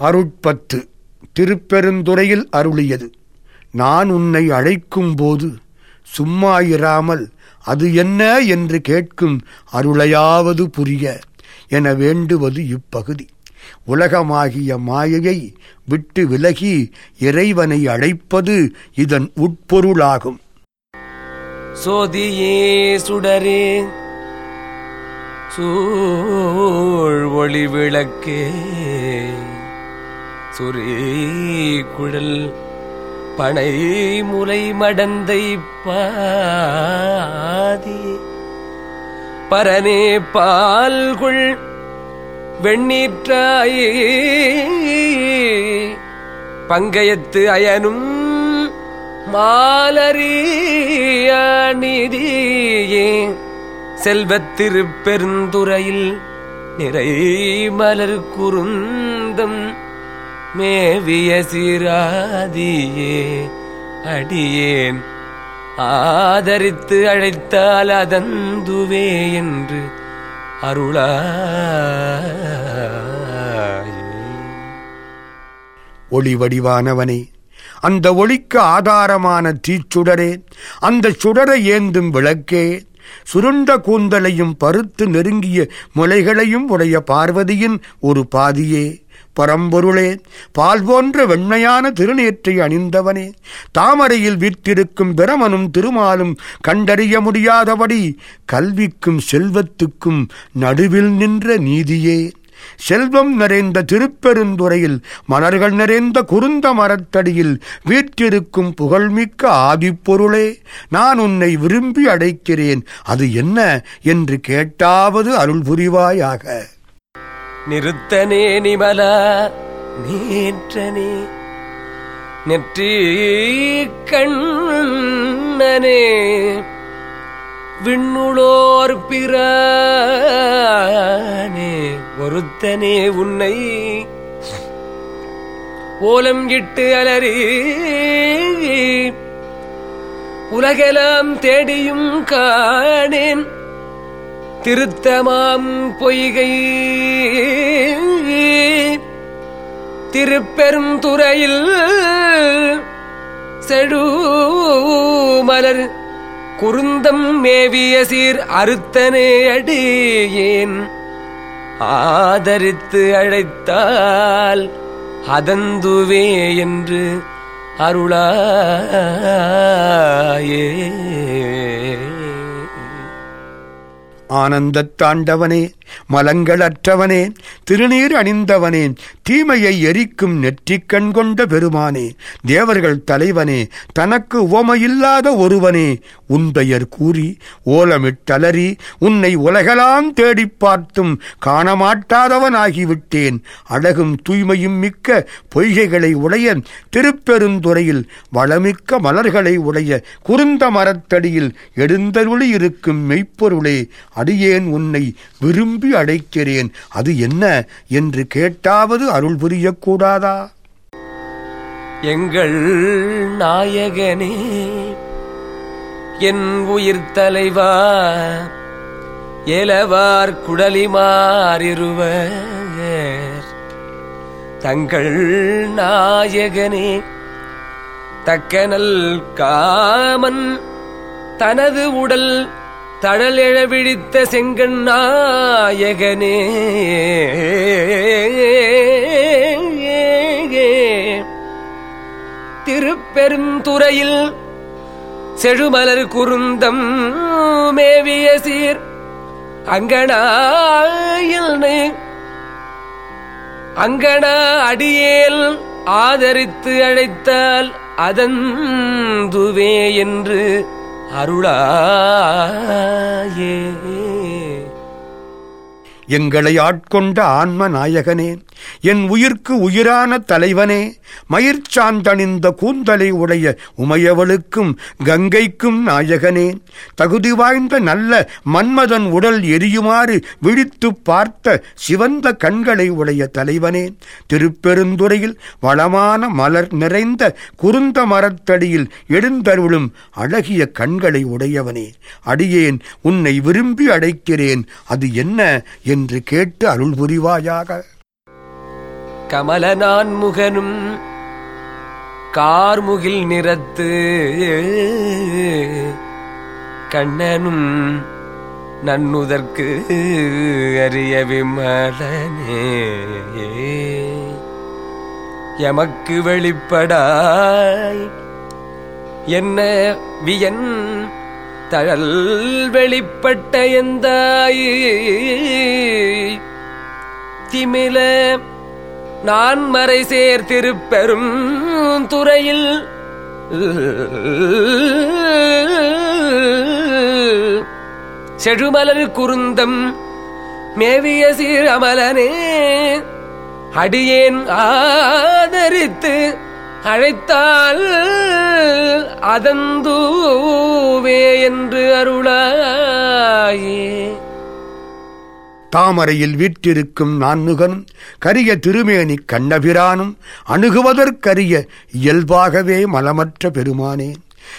அருட்பத்து திருப்பெருந்துறையில் அருளியது. நான் உன்னை அழைக்கும் போது சும்மா இராமல் அது என்ன என்று கேட்கும் அருளையாவது புரிய என வேண்டுவது இப்பகுதி. உலகமாகிய மாயையை விட்டு விலகி இறைவனை அழைப்பது இதன் உட்பொருளாகும். சோதியே சுடரே சூழ் ஒளி விளக்கே. சுரே குழல் பனை முலை மடந்தை பாதி. பரனே பால்குள் வெண்ணீற்றாயே. பங்கயத்து அயனும் மாலரியானிதியே செல்வத்திருப்பெருந்துறையில் நிறை மலர் குறுந்தம் மேவிய சிராதியே அடியேன். ஆதரித்து அழைத்தால் அதந்துவே என்று அருளாயே. ஒளி வடிவானவனே அந்த ஒளிக்கு ஆதாரமான தீச்சுடரே அந்த சுடரை ஏந்தும் விளக்கே சுருண்ட கூந்தலையும் பருத்து நெருங்கிய முளைகளையும் உடைய பார்வதியின் ஒரு பாதியே. பரம்பொருளே பால் போன்ற வெண்மையான திருநேற்றை அணிந்தவனே. தாமரையில் வீற்றிருக்கும் பிரமனும் திருமாலும் கண்டறிய முடியாதபடி கல்விக்கும் செல்வத்துக்கும் நடுவில் நின்ற நீதியே. செல்வம் நிறைந்த திருப்பெருந்துறையில் மலர்கள் நிறைந்த குருந்த மரத்தடியில் வீற்றிருக்கும் புகழ்மிக்க ஆதிப்பொருளே நான் உன்னை விரும்பி அடைக்கிறேன். அது என்ன? என்று கேட்டாவது அருள் புரிவாயாக நிறுத்தனே நிமல நீற்றனே. நெற்றி கண்ணனே விண்ணுளோர் பிரானே ஒருத்தனே உன்னை ஓலம் இட்டு அலறி உலகெல்லாம் தேடியும் காணேன். திருத்தமாம் பொய்கை திருப்பெருந்துறையில் செடு மலர் குருந்தம் மேவிய சீர் அறுத்தனே அடியேன். ஆதரித்து அழைத்தால் அதந்துவே என்று அருளாயே. ஆனந்தத் தாண்டவனே மலங்களற்றவனே திருநீர் அணிந்தவனே தீமையை எரிக்கும் நெற்றிக்கண் கொண்ட பெருமானே தேவர்கள் தலைவனே தனக்கு உவமையில்லாத ஒருவனே உந்தையர் கூறி ஓலமிட்டலறி உன்னை உலகலாம் தேடிப் பார்த்தும் காணமாட்டாதவனாகிவிட்டேன். அழகும் தூய்மையும் மிக்க பொய்கைகளை உடைய திருப்பெருந்துறையில் வளமிக்க மலர்களை உடைய குறுந்த மரத்தடியில் எழுந்தருளி இருக்கும் மெய்ப்பொருளே அடியேன் உன்னை விரும்பி அழைக்கிறேன் அது என்ன என்று கேட்டாவது அருள் புரியக்கூடாதா? எங்கள் நாயகனே என் உயிர் தலைவா ஏலவார் குடலிமாறிருவர். தங்கள் நாயகனே தக்கனல் காமன் தனது உடல் தழலெழ விழித்த செங்கண் திருப்பெருந்துறையில் செழுமலர் குருந்தம் மேவிய சீர் அங்கனாயில் அங்கனா அடியேல் ஆதரித்து அழைத்தால் அதந்துவே என்று அருளாயே. எங்களை ஆட்கொண்ட ஆன்ம நாயகனே என் உயிர்க்கு உயிரான தலைவனே மயிர்ச்சாந்தணிந்த கூந்தலை உடைய உமையவளுக்கும் கங்கைக்கும் நாயகனே தகுதி வாய்ந்த நல்ல மன்மதன் உடல் எரியுமாறு விழித்துப் பார்த்த சிவந்த கண்களை உடைய தலைவனே திருப்பெருந்துறையில் வளமான மலர் நிறைந்த குறுந்த மரத்தடியில் எழுந்தருளும் அழகிய கண்களை உடையவனே அடியேன் உன்னை விரும்பி அடைக்கிறேன் அது என்ன என் என்று கேட்டு அருள் புரிவாயாக. கமலனான் முகனும் கார்முகில் நிறத்து கண்ணனும் நன்னுதற்கு அறிய விமலனே. எமக்கு வெளிப்படாய் என்ன வியன் தழல் வெளிப்பட்ட எந்த திமில நான் மறை சேர்த்திருப்பெரும் துறையில். செழுமலர் குருந்தம் மேவிய சீரமலனே அடியேன் ஆதரித்து அழைத்தால் அதந்தூவே என்று அருளாயே. தாமரையில் வீற்றிருக்கும் நான்முகனும் கரிய திருமேனி கண்ணபிரானும் அணுகுவதற்கரிய இயல்பாகவே மலமற்ற பெருமானே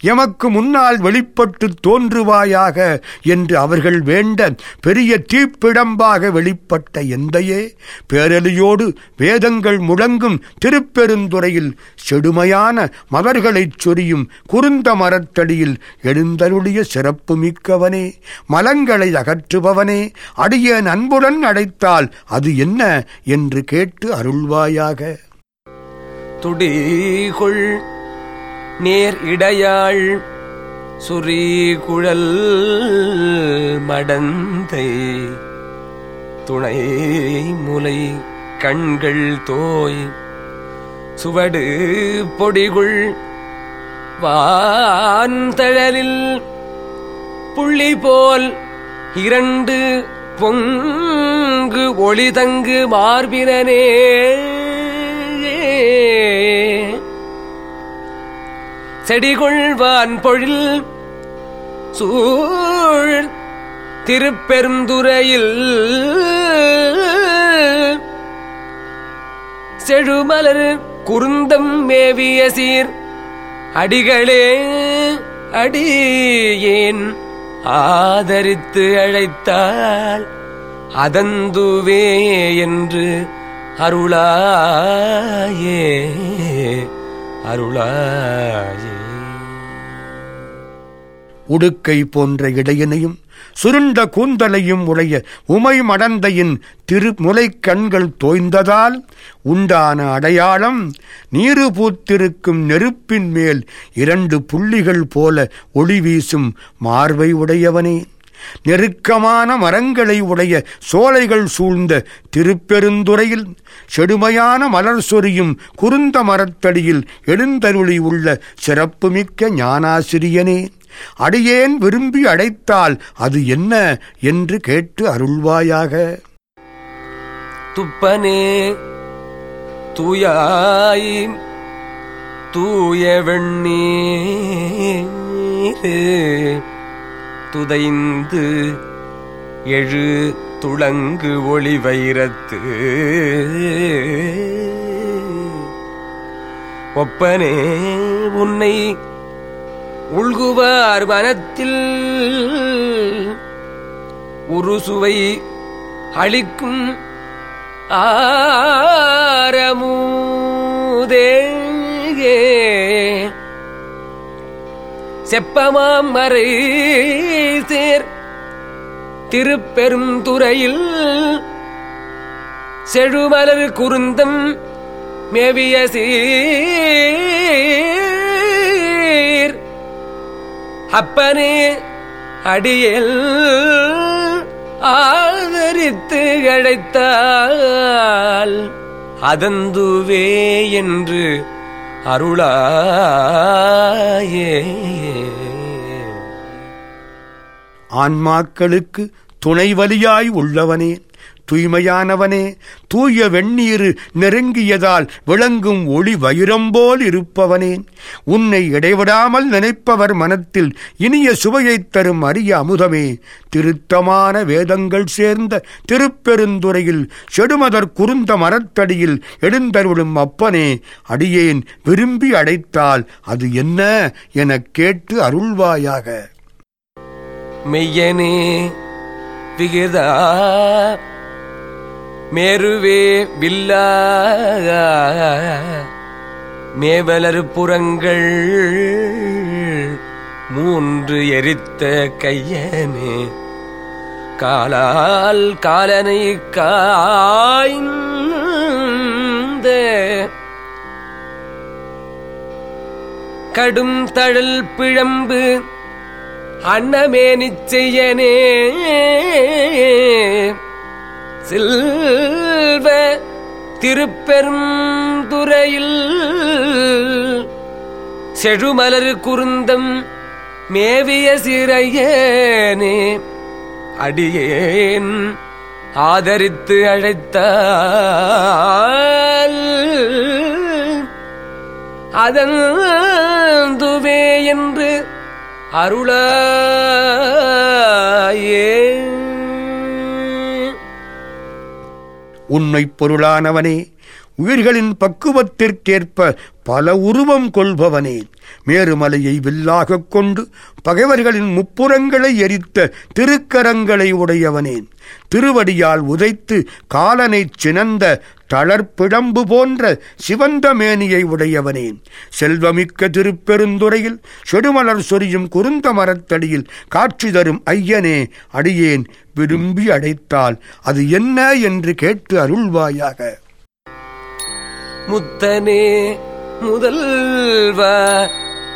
எமக்கு முன்னால் வெளிப்பட்டு தோன்றுவாயாக என்று அவர்கள் வேண்ட பெரிய தீப்பிடம்பாக வெளிப்பட்ட எந்தையே பேரலியோடு வேதங்கள் முழங்கும் திருப்பெருந்துறையில் செடுமையான மலர்களைச் சொரியும் குறுந்த மரத்தடியில் எழுந்தருளிய சிறப்பு மிக்கவனே மலங்களை அகற்றுபவனே அடிய அன்புடன் அடைத்தால் அது என்ன என்று கேட்டு அருள்வாயாக. துடிகொள் நேர் இடையாள் சுரீகுழல் மடந்தை. துணை முலை கண்கள் தோய் சுவடு பொடிகுள் வான்தழலில் புள்ளி போல் இரண்டு பொங்கு ஒளிதங்கு மார்பினனே. செடிகொள்வான் பொழில். சூழ் திருப்பெருந்துறையில். செழுமலர் குருந்தம் மேவிய சீர். அடிகளே அடியேன் ஆதரித்து அழைத்தால் அதந்துவே என்று அருளாயே. அருளாயே. உடுக்கை போன்ற இடையனையும் சுருண்ட கூந்தலையும் உடைய உமை மடந்தையின் திருமுலை கண்கள் தோய்ந்ததால் உண்டான அடையாளம் நீரு பூத்திருக்கும் நெருப்பின் மேல் இரண்டு புள்ளிகள் போல ஒளி வீசும் மார்பை உடையவனே. நெருக்கமான மரங்களை உடைய சோலைகள் சூழ்ந்த திருப்பெருந்துறையில் செடுமையான மலர் சொரியும் குறுந்த மரத்தடியில் எழுந்தருளி உள்ள சிறப்புமிக்க ஞானாசிரியனே. அடியேன் விரும்பி அடைத்தால் அது என்ன என்று கேட்டு அருள்வாயாக. துப்பனே தூயாய் தூய வெண்ணீர் துதைந்து எழு துளங்கு ஒளி வைரத்து. ஒப்பனே உன்னை உள்குவார் வனத்தில் உருசுவை அளிக்கும் ஆரமூதே. செப்பமாம் மறை சேர் திருப்பெருந்துறையில் செழுமலர் குருந்தம் மேவிய சீர். அப்பனே அடியல் ஆதரித்து அழைத்தால் அதந்துவே என்று அருளாயே. ஆன்மாக்களுக்கு துணைவலியாய் உள்ளவனே தூய்மையானவனே தூய வெந்நீர் நெருங்கியதால் விளங்கும் ஒளி வைரம்போல் இருப்பவனே. உன்னை இடைவிடாமல் நினைப்பவர் மனத்தில் இனிய சுவையைத் தரும் அரிய அமுதமே. திருத்தமான வேதங்கள் சேர்ந்த திருப்பெருந்துறையில் செடுமதர் குறுந்த மரத்தடியில் எடுந்தருளும் அப்பனே அடியேன் விரும்பி அடைத்தால் அது என்ன எனக் கேட்டு அருள்வாயாக. மெய்யனே விகிதா மேருவே வில்லா மேவலர் புறங்கள் மூன்று எரித்த கையனே காலால் காலனை காய்ந்த கடும் தழல் பிழம்பு அன்னமே நிச்சயனே. செல்வ திருப்பெரும் துறையில் செழுமலர் குருந்தம் மேவிய சிறையனே. அடியேன் ஆதரித்து அழைத்தால் அதன் துவே என்று அருளாயே. உன்னை பொருளானவனே உயிர்களின் பக்குவத்திற்கேற்ப பல உருவம் கொள்பவனே. மேருமலையை வில்லாகக் கொண்டு பகைவர்களின் முப்புறங்களை எரித்த திருக்கரங்களை உடையவனேன் திருவடியால் உதைத்து காலனைச் சினந்த தளர்ப்பிடம்பு போன்ற சிவந்த மேனியை உடையவனேன் செல்வமிக்க திருப்பெருந்துறையில் செடுமலர் சொரியும் குருந்த மரத்தடியில் காட்சி தரும் ஐயனே அடியேன் விரும்பி அடைத்தால் அது என்ன என்று கேட்டு அருள்வாயாக. முத்தனே முதல்வ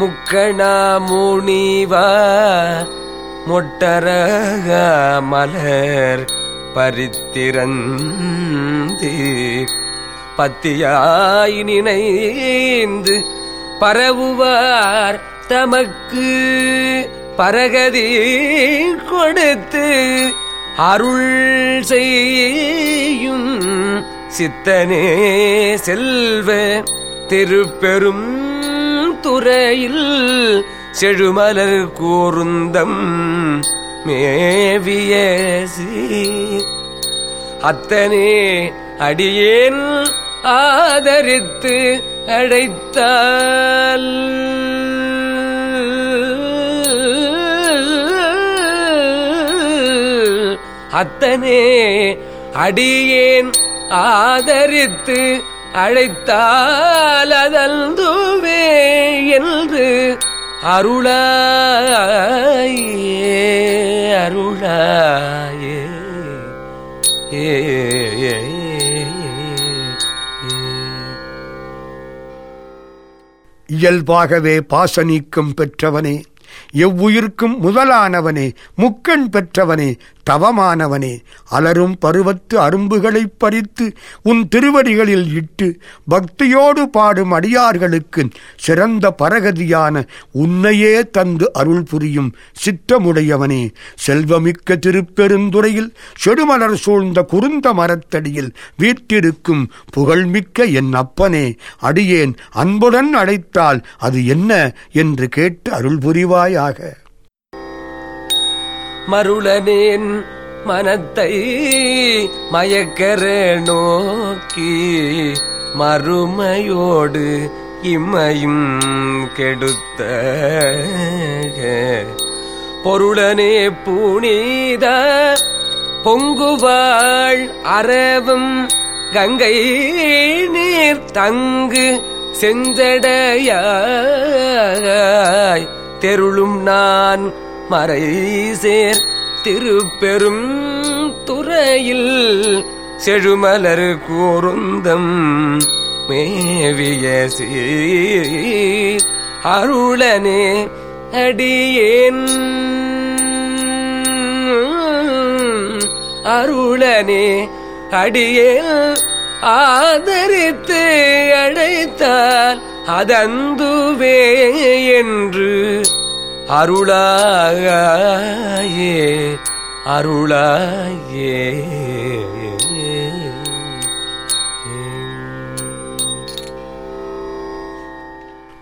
முக்கணா மூனிவ மொட்டரக மலர் பரித்திரந்து. பத்தியாய் நினைந்து பரவுவார் தமக்கு பரகதி கொடுத்து அருள் செய்யும் சித்தனே செல்வ. திருப்பெரும் துறையில் செழுமலர் கூறுந்தம் மேவிய அத்தனே அடியேன் ஆதரித்து அழைத்தால் அத்தனே அடியேன் ஆதரித்து அழைத்தால் என்று அருளாயே அருளாயே ஏ ஏ. இயல்பாகவே பாச நீக்கம் பெற்றவனே எவ்வுயிர்க்கும் முதலானவனே முக்கண் பெற்றவனே தவமானவனே. அலரும் பருவத்து அரும்புகளைப் பறித்து உன் திருவடிகளில் இட்டு பக்தியோடு பாடும் அடியார்களுக்கு சிறந்த பரகதியான உன்னையே தந்து அருள் புரியும் சித்தமுடையவனே. செல்வமிக்க திருப்பெருந்துறையில் செடுமலர் சூழ்ந்த குருந்த மரத்தடியில் வீற்றிருக்கும் புகழ்மிக்க என் அப்பனே. அடியேன் அன்புடன் அழைத்தால் அது என்ன என்று கேட்டு அருள் புரிவார். புரிவாயாக மருளனேன் மனத்தை மயக்கர நோக்கி மறுமையோடு இம்மையும் கெடுத்த பொருளனே புனித பொங்குவாள் அரவும் கங்கை நீர் தங்கு செஞ்சடையாய் தெருளும் நான் மறைசேர் திருப்பெரும் துறையில் செழுமலர் கூறுந்தம் மேவிய அருளனே அடியேன். அருளனே அடியேன் ஆதரித்து அழைத்தால் அதந்துவே என்று அருளாயே அருளாயே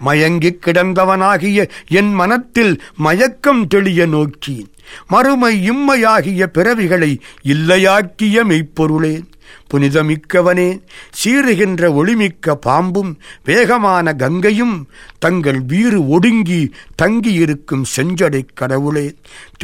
மயங்கிக் கிடந்தவனாகிய என் மனத்தில் மயக்கம் தெளிய நோக்கி மறுமை இம்மையாகிய பிறவிகளை இல்லையாக்கிய மெய்ப்பொருளே. புனிதமிக்கவனே சீறுகின்ற ஒளிமிக்க பாம்பும் வேகமான கங்கையும் தங்கள் வீறு ஒடுங்கி தங்கியிருக்கும் செஞ்சடைக் கடவுளே.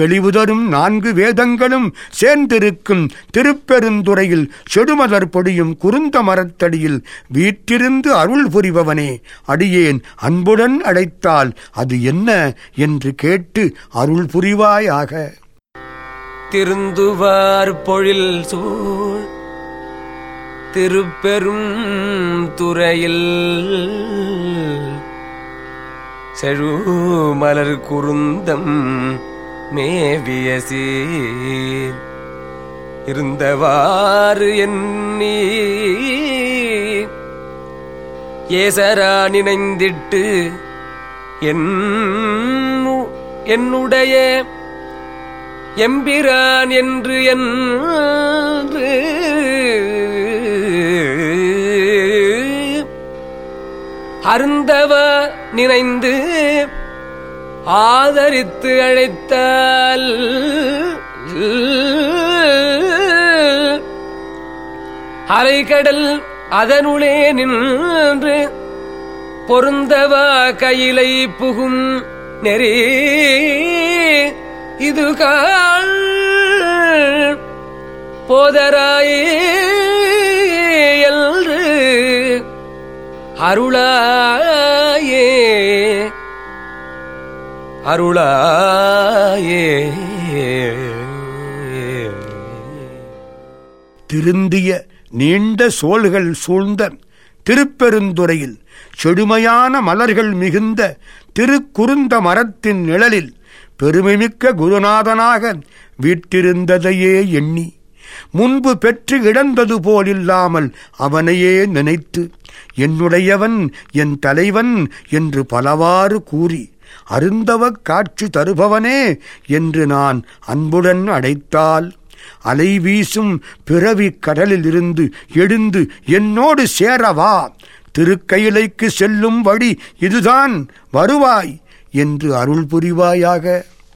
தெளிவுதரும் நான்கு வேதங்களும் சேர்ந்திருக்கும் திருப்பெருந்துறையில் செடுமலர் பொடியும் குறுந்த மரத்தடியில் வீற்றிருந்து அருள் புரிபவனே. அடியேன் அன்புடன் அழைத்தால் அது என்ன என்று கேட்டு அருள் புரிவாயாக. திருந்துவார் பொழில் சூழ் திருப்பெரும் துறையில் செழுமலர் குருந்தம் மேவிய சீர். இருந்தவாறு எண்ணி ஏசரா நினைந்திட்டு என் என்னுடைய எம்பிரான் என்று என்று அருந்தவ நினைந்து ஆதரித்து அழைத்தால் அலைகடல் அதனுளே நின்று பொருந்தவா கையிலை புகும் நெறி இது கால் போதராயே அருளாயே. அருளாயே. திருந்திய நீண்ட சோல்கள் சூழ்ந்த திருப்பெருந்துறையில் செழுமையான மலர்கள் மிகுந்த திருக்குறுந்த மரத்தின் நிழலில் பெருமைமிக்க குருநாதனாக வீட்டிருந்ததையே எண்ணி முன்பு பெற்று இழந்தது போலில்லாமல் அவனையே நினைத்து என்னுடையவன் என் தலைவன் என்று பலவாறு கூறி அருந்தவக் காட்சி தருபவனே என்று நான் அன்புடன் அடைத்தால் அலை வீசும் பிறவி கடலிலிருந்து எழுந்து என்னோடு சேரவா திருக்கையிலைக்கு செல்லும் வழி இதுதான் வருவாய் என்று அருள் புரிவாயாக.